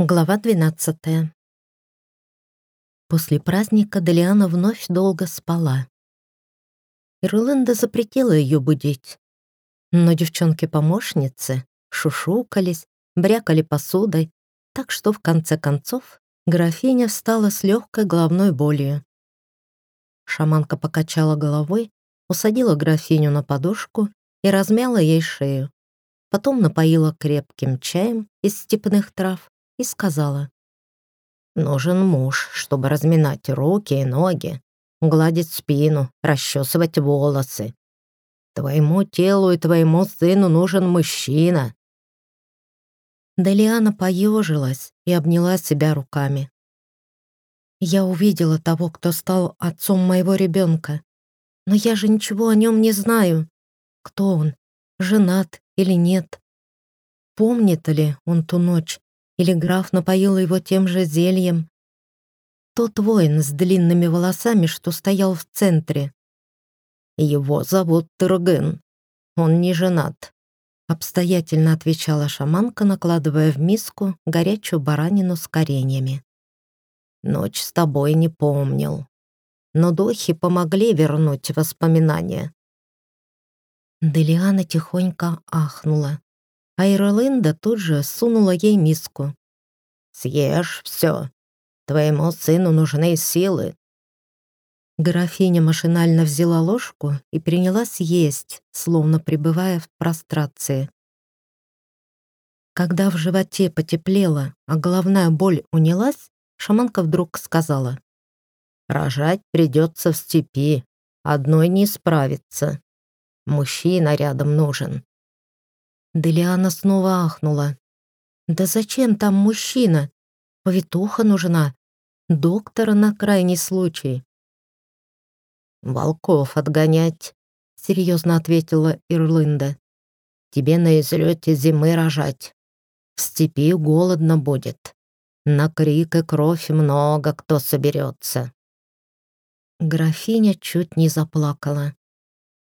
Глава 12. После праздника Делиана вновь долго спала. Ирланда запретила ее будить. Но девчонки-помощницы шушукались, брякали посудой, так что в конце концов графиня встала с легкой головной болью. Шаманка покачала головой, усадила графиню на подушку и размяла ей шею. Потом напоила крепким чаем из степных трав и сказала. «Нужен муж, чтобы разминать руки и ноги, гладить спину, расчесывать волосы. Твоему телу и твоему сыну нужен мужчина». Делиана поежилась и обняла себя руками. «Я увидела того, кто стал отцом моего ребенка, но я же ничего о нем не знаю. Кто он, женат или нет? Помнит ли он ту ночь, или граф напоил его тем же зельем. Тот воин с длинными волосами, что стоял в центре. «Его зовут Турген. Он не женат», — обстоятельно отвечала шаманка, накладывая в миску горячую баранину с кореньями. «Ночь с тобой не помнил. Но духи помогли вернуть воспоминания». Делиана тихонько ахнула а Ирлинда тут же сунула ей миску. «Съешь все. Твоему сыну нужны силы». Графиня машинально взяла ложку и принялась есть, словно пребывая в прострации. Когда в животе потеплело, а головная боль унялась, шаманка вдруг сказала. «Рожать придется в степи, одной не справиться. Мужчина рядом нужен». Делиана снова ахнула. «Да зачем там мужчина? Повитуха нужна. Доктора на крайний случай». «Волков отгонять», — серьезно ответила Ирлинда. «Тебе на излете зимы рожать. В степи голодно будет. На крик и кровь много кто соберется». Графиня чуть не заплакала.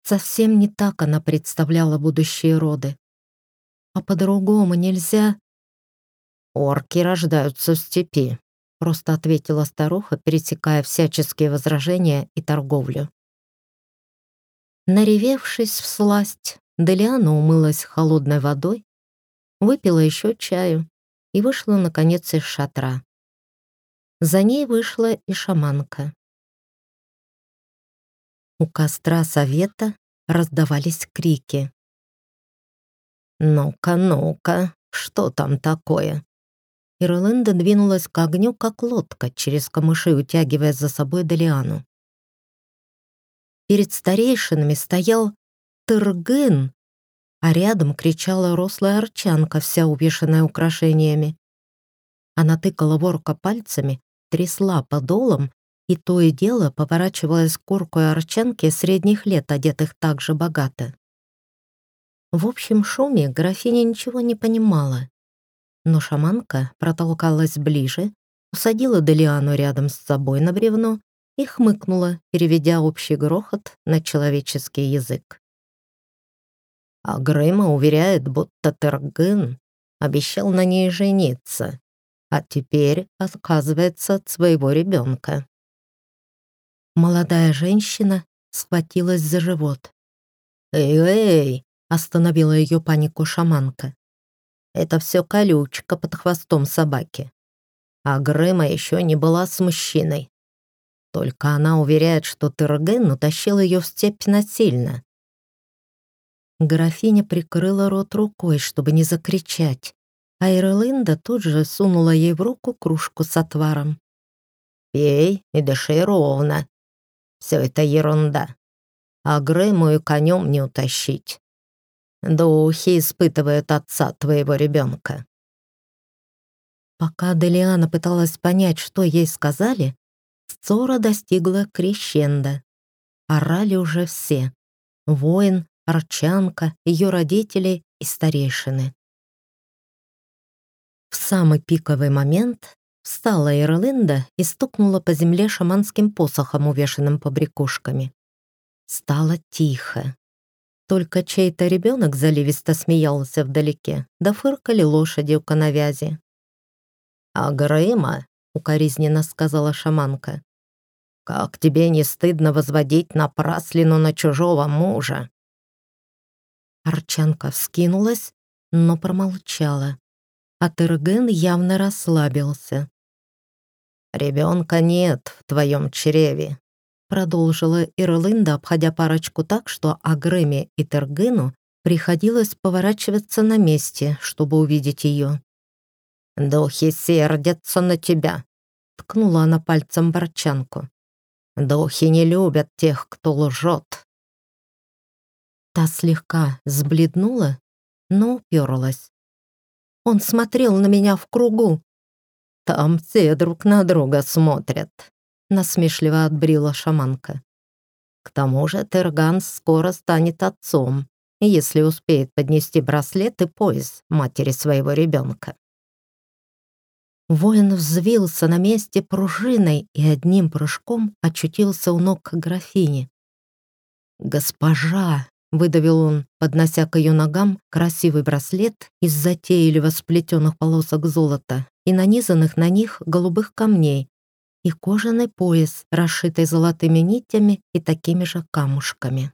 Совсем не так она представляла будущие роды. А по-другому нельзя. Орки рождаются в степи, просто ответила старуха, пересекая всяческие возражения и торговлю. Наревевшись в сласть, Делиана умылась холодной водой, выпила еще чаю и вышла, наконец, из шатра. За ней вышла и шаманка. У костра совета раздавались крики. «Ну-ка, ну-ка, что там такое?» Ирланда двинулась к огню, как лодка, через камыши утягивая за собой Делиану. Перед старейшинами стоял Тыргын, а рядом кричала рослая арчанка, вся увешанная украшениями. Она тыкала ворка пальцами, трясла подолом и то и дело поворачивалась к курку арчанки средних лет, одетых так же богато. В общем шуме графиня ничего не понимала. Но шаманка протолкалась ближе, усадила Делиану рядом с собой на бревно и хмыкнула, переведя общий грохот на человеческий язык. А Грэма уверяет, будто Тергын обещал на ней жениться, а теперь отказывается от своего ребенка. Молодая женщина схватилась за живот. «Эй-эй, Остановила ее панику шаманка. Это все колючка под хвостом собаки. А Грэма еще не была с мужчиной. Только она уверяет, что Тырген утащил ее в степь насильно. Графиня прикрыла рот рукой, чтобы не закричать, а Ирлинда тут же сунула ей в руку кружку с отваром. «Пей и дыши ровно. Все это ерунда. А Грэму и конем не утащить. Духи испытывают отца твоего ребенка. Пока Делиана пыталась понять, что ей сказали, ссора достигла крещенда. Орали уже все. Воин, Арчанка, ее родители и старейшины. В самый пиковый момент встала Ирлинда и стукнула по земле шаманским посохом, увешанным побрякушками. Стало тихо. Только чей-то ребенок заливисто смеялся вдалеке, да фыркали лошади у коновязи. «А Грыма?» — укоризненно сказала шаманка. «Как тебе не стыдно возводить напраслину на чужого мужа?» Арчанка вскинулась, но промолчала. А Терген явно расслабился. «Ребенка нет в твоем чреве», — продолжила Ирлинда, обходя парочку так, что Агреме и Тергену приходилось поворачиваться на месте, чтобы увидеть ее. «Духи сердятся на тебя», — ткнула она пальцем Борчанку. «Духи не любят тех, кто лжет». Та слегка сбледнула, но уперлась. Он смотрел на меня в кругу. «Там все друг на друга смотрят», — насмешливо отбрила шаманка. «К тому же Терган скоро станет отцом, если успеет поднести браслет и пояс матери своего ребенка». Воин взвился на месте пружиной и одним прыжком очутился у ног графини. «Госпожа!» — выдавил он, поднося к ее ногам красивый браслет из затейливо сплетенных полосок золота и нанизанных на них голубых камней, и кожаный пояс, расшитый золотыми нитями и такими же камушками.